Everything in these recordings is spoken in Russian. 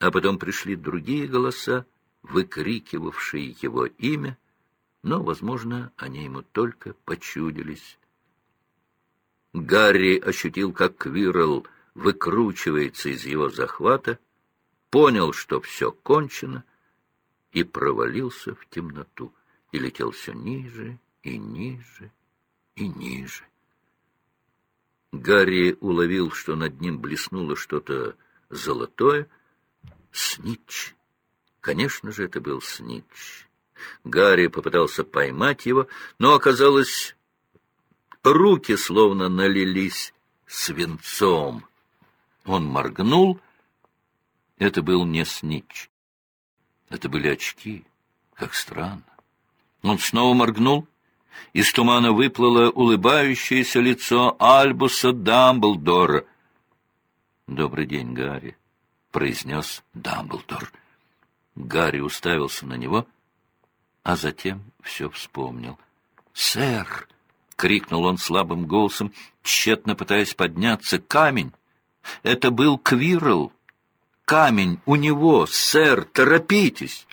а потом пришли другие голоса, выкрикивавшие его имя, но, возможно, они ему только почудились. Гарри ощутил, как Квирл выкручивается из его захвата, понял, что все кончено, и провалился в темноту, и летел все ниже и ниже и ниже. Гарри уловил, что над ним блеснуло что-то золотое. Снич. Конечно же, это был Снич. Гарри попытался поймать его, но оказалось, руки словно налились свинцом. Он моргнул. Это был не Снич. Это были очки. Как странно. Он снова моргнул. Из тумана выплыло улыбающееся лицо Альбуса Дамблдора. «Добрый день, Гарри», — произнес Дамблдор. Гарри уставился на него, а затем все вспомнил. «Сэр!» — крикнул он слабым голосом, тщетно пытаясь подняться. «Камень! Это был Квирл! Камень у него! Сэр, торопитесь!»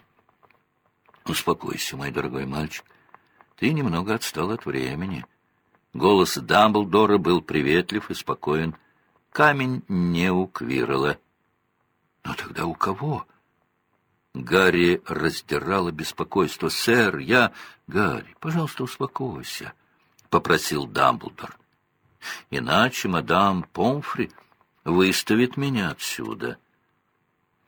«Успокойся, мой дорогой мальчик. Ты немного отстал от времени». Голос Дамблдора был приветлив и спокоен. Камень не у Квирла. «Но тогда у кого?» Гарри раздирало беспокойство. «Сэр, я...» «Гарри, пожалуйста, успокойся», — попросил Дамблдор. «Иначе мадам Помфри выставит меня отсюда».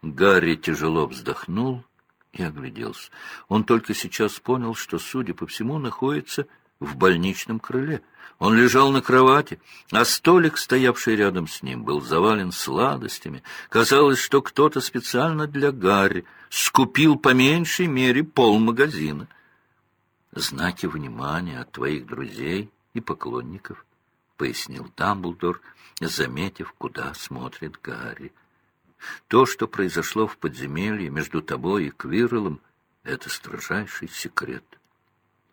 Гарри тяжело вздохнул и огляделся. Он только сейчас понял, что, судя по всему, находится в больничном крыле. Он лежал на кровати, а столик, стоявший рядом с ним, был завален сладостями. Казалось, что кто-то специально для Гарри скупил по меньшей мере полмагазина. «Знаки внимания от твоих друзей и поклонников», — пояснил Дамблдор, заметив, куда смотрит Гарри. То, что произошло в подземелье между тобой и Квирлом, — это строжайший секрет.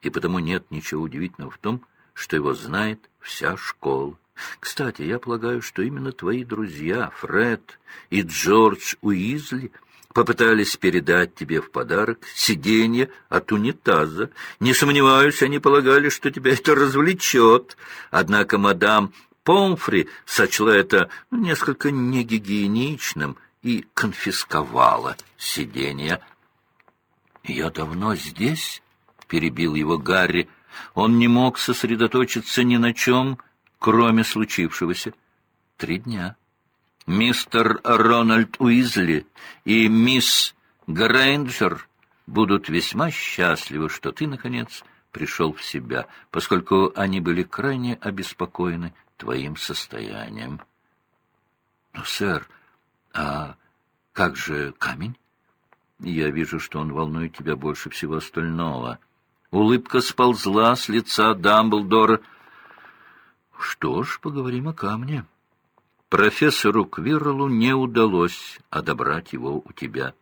И потому нет ничего удивительного в том, что его знает вся школа. Кстати, я полагаю, что именно твои друзья, Фред и Джордж Уизли, попытались передать тебе в подарок сиденье от унитаза. Не сомневаюсь, они полагали, что тебя это развлечет. Однако мадам Помфри сочла это несколько негигиеничным и конфисковала сиденье. «Я давно здесь?» — перебил его Гарри. Он не мог сосредоточиться ни на чем, кроме случившегося. Три дня. Мистер Рональд Уизли и мисс Грейнджер будут весьма счастливы, что ты, наконец, пришел в себя, поскольку они были крайне обеспокоены твоим состоянием. — Ну, сэр, а как же камень? Я вижу, что он волнует тебя больше всего остального. Улыбка сползла с лица Дамблдора. Что ж, поговорим о камне. Профессору Квирлу не удалось отобрать его у тебя.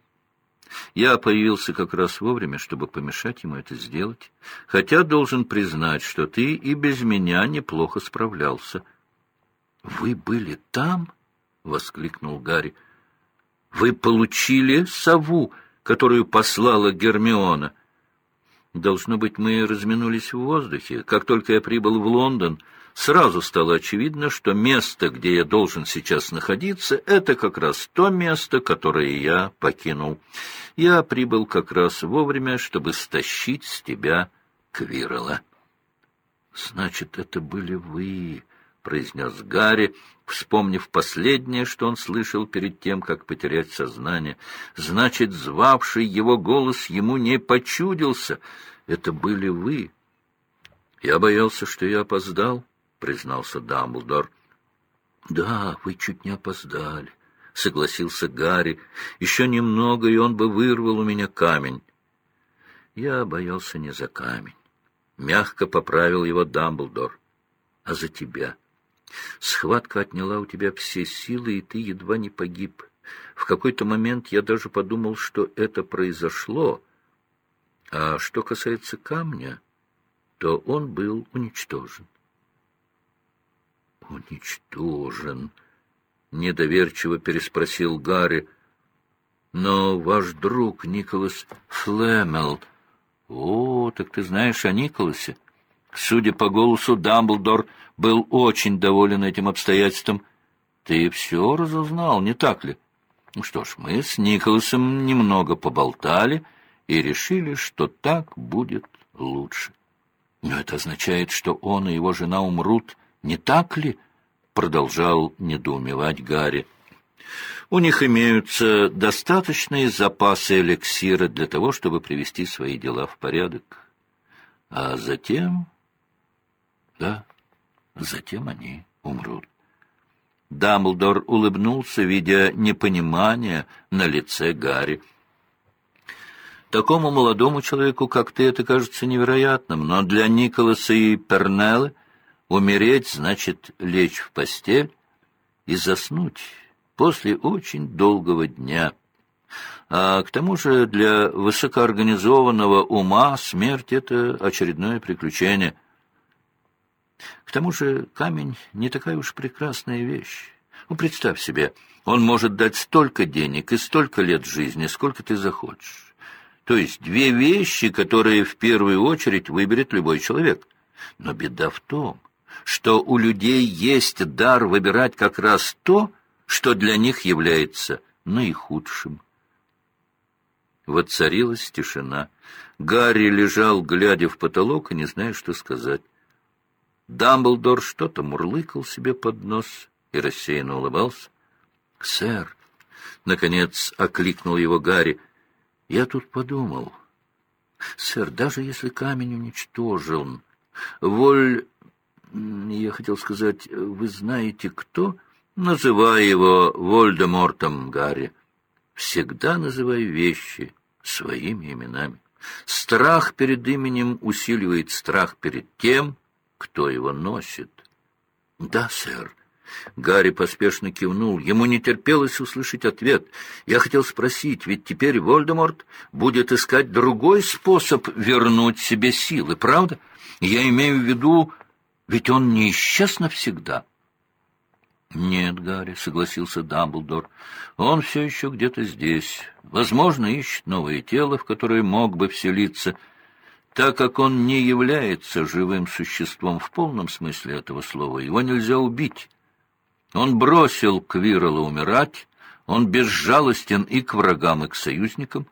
Я появился как раз вовремя, чтобы помешать ему это сделать, хотя должен признать, что ты и без меня неплохо справлялся. — Вы были там? — воскликнул Гарри. — Вы получили сову, которую послала Гермиона? Должно быть, мы разминулись в воздухе. Как только я прибыл в Лондон, сразу стало очевидно, что место, где я должен сейчас находиться, это как раз то место, которое я покинул. Я прибыл как раз вовремя, чтобы стащить с тебя Квирла. — Значит, это были вы, — произнес Гарри, вспомнив последнее, что он слышал перед тем, как потерять сознание. Значит, звавший его голос ему не почудился. Это были вы. Я боялся, что я опоздал, — признался Дамблдор. — Да, вы чуть не опоздали, — согласился Гарри. — Еще немного, и он бы вырвал у меня камень. Я боялся не за камень. Мягко поправил его Дамблдор, а за тебя. Схватка отняла у тебя все силы, и ты едва не погиб. В какой-то момент я даже подумал, что это произошло. А что касается камня, то он был уничтожен. «Уничтожен?» — недоверчиво переспросил Гарри. Но ваш друг Николас Флемел... О, так ты знаешь о Николасе. Судя по голосу, Дамблдор был очень доволен этим обстоятельством. Ты все разузнал, не так ли? Ну что ж, мы с Николасом немного поболтали и решили, что так будет лучше. Но это означает, что он и его жена умрут, не так ли? Продолжал недоумевать Гарри. У них имеются достаточные запасы эликсира для того, чтобы привести свои дела в порядок. А затем... Да, затем они умрут. Дамблдор улыбнулся, видя непонимание на лице Гарри. Такому молодому человеку, как ты, это кажется невероятным, но для Николаса и Пернеллы умереть значит лечь в постель и заснуть после очень долгого дня. А к тому же для высокоорганизованного ума смерть — это очередное приключение. Тому же камень не такая уж прекрасная вещь. Ну, представь себе, он может дать столько денег и столько лет жизни, сколько ты захочешь. То есть две вещи, которые в первую очередь выберет любой человек. Но беда в том, что у людей есть дар выбирать как раз то, что для них является наихудшим. Воцарилась тишина. Гарри лежал, глядя в потолок, и не зная, что сказать. Дамблдор что-то мурлыкал себе под нос и рассеянно улыбался. — Сэр, — наконец окликнул его Гарри, — я тут подумал. Сэр, даже если камень уничтожен, воль... Я хотел сказать, вы знаете, кто... Называй его Вольдемортом, Гарри. Всегда называй вещи своими именами. Страх перед именем усиливает страх перед тем, кто его носит. — Да, сэр. Гарри поспешно кивнул. Ему не терпелось услышать ответ. Я хотел спросить, ведь теперь Вольдеморт будет искать другой способ вернуть себе силы, правда? Я имею в виду, ведь он не исчез навсегда. — «Нет, Гарри», — согласился Дамблдор, — «он все еще где-то здесь. Возможно, ищет новое тело, в которое мог бы вселиться. Так как он не является живым существом в полном смысле этого слова, его нельзя убить. Он бросил Квирла умирать, он безжалостен и к врагам, и к союзникам.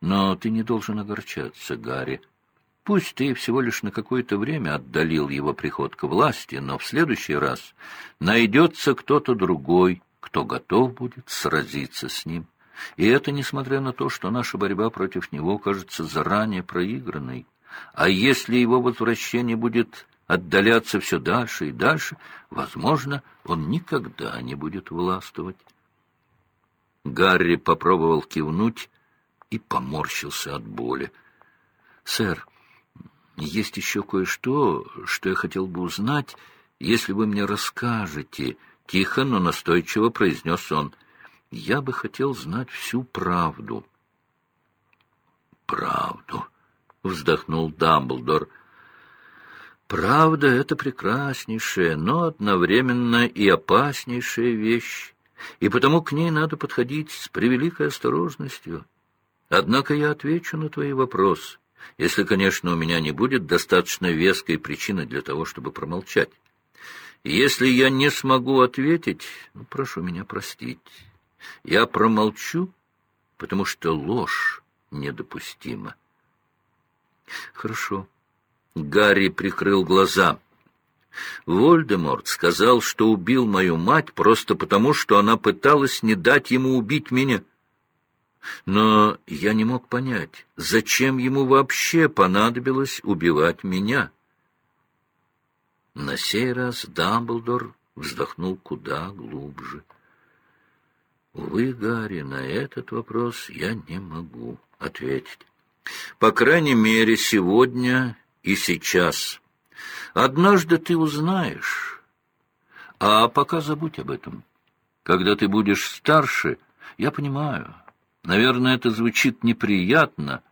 Но ты не должен огорчаться, Гарри». Пусть ты всего лишь на какое-то время отдалил его приход к власти, но в следующий раз найдется кто-то другой, кто готов будет сразиться с ним. И это несмотря на то, что наша борьба против него кажется заранее проигранной. А если его возвращение будет отдаляться все дальше и дальше, возможно, он никогда не будет властвовать. Гарри попробовал кивнуть и поморщился от боли. — Сэр, есть еще кое-что, что я хотел бы узнать, если вы мне расскажете, — тихо, но настойчиво произнес он. Я бы хотел знать всю правду. Правду, — вздохнул Дамблдор. Правда — это прекраснейшая, но одновременно и опаснейшая вещь, и потому к ней надо подходить с превеликой осторожностью. Однако я отвечу на твои вопросы если, конечно, у меня не будет достаточно веской причины для того, чтобы промолчать. Если я не смогу ответить, ну, прошу меня простить. Я промолчу, потому что ложь недопустима. Хорошо. Гарри прикрыл глаза. Вольдеморт сказал, что убил мою мать просто потому, что она пыталась не дать ему убить меня. Но я не мог понять, зачем ему вообще понадобилось убивать меня. На сей раз Дамблдор вздохнул куда глубже. Увы, Гарри, на этот вопрос я не могу ответить. По крайней мере, сегодня и сейчас. Однажды ты узнаешь, а пока забудь об этом. Когда ты будешь старше, я понимаю, Наверное, это звучит неприятно,